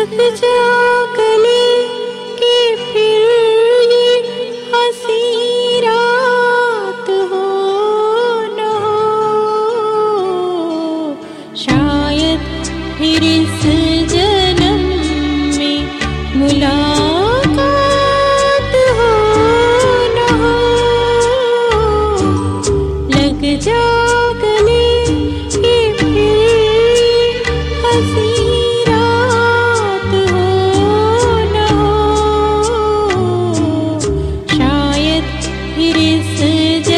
लग जा गले के फिर ये हसी रात हो न हो। शायद फिर इस जन्म में मुलाकात 世界。